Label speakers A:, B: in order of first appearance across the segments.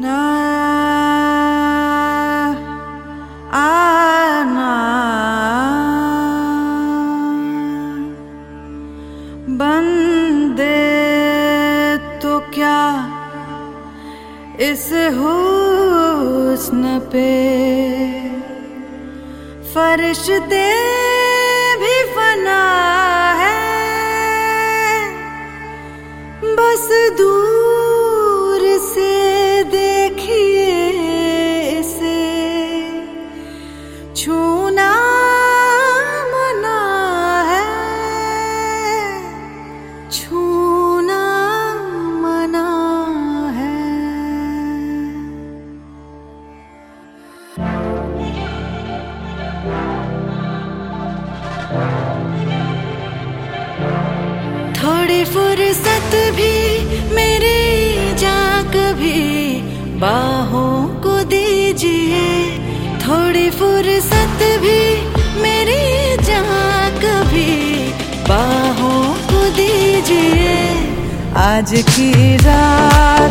A: तो इस हुस्न पे? फरिश्ते भी फना छूना मना है। छूना मना है। थोड़ी फुर्सत भी मेरी जा कभी बाहों को दीजिए। थोड़ी फुर्सत भी मेरी जहाँ कभी। बाहों को दीजिए आज की रात।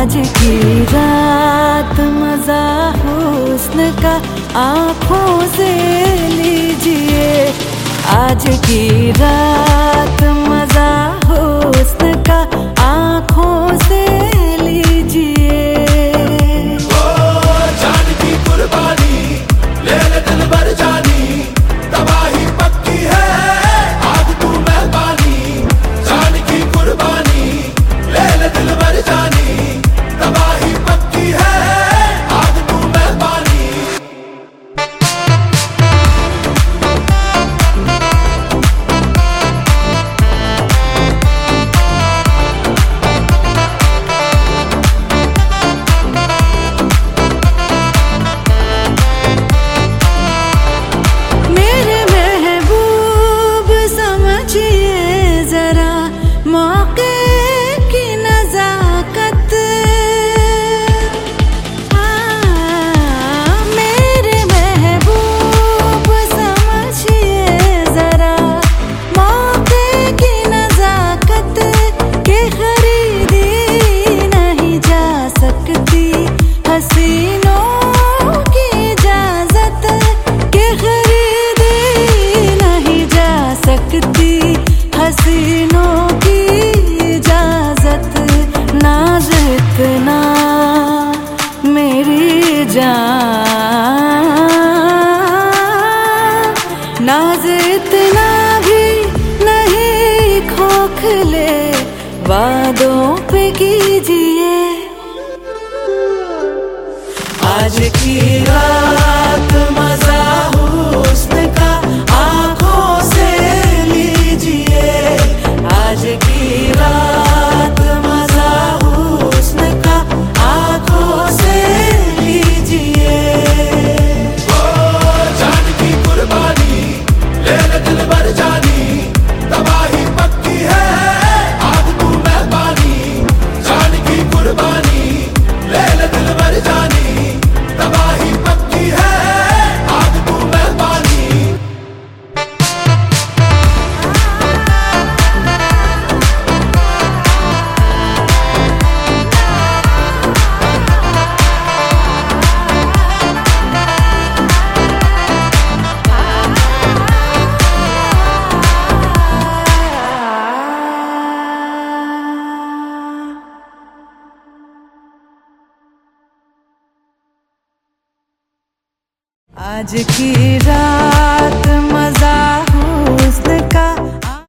A: आज की रात मज़ा हुस्न का आँखों से लीजिए। आज की रात नाज इतना भी नहीं खोखले वादों पे कीजिए। आज की रात आज की रात।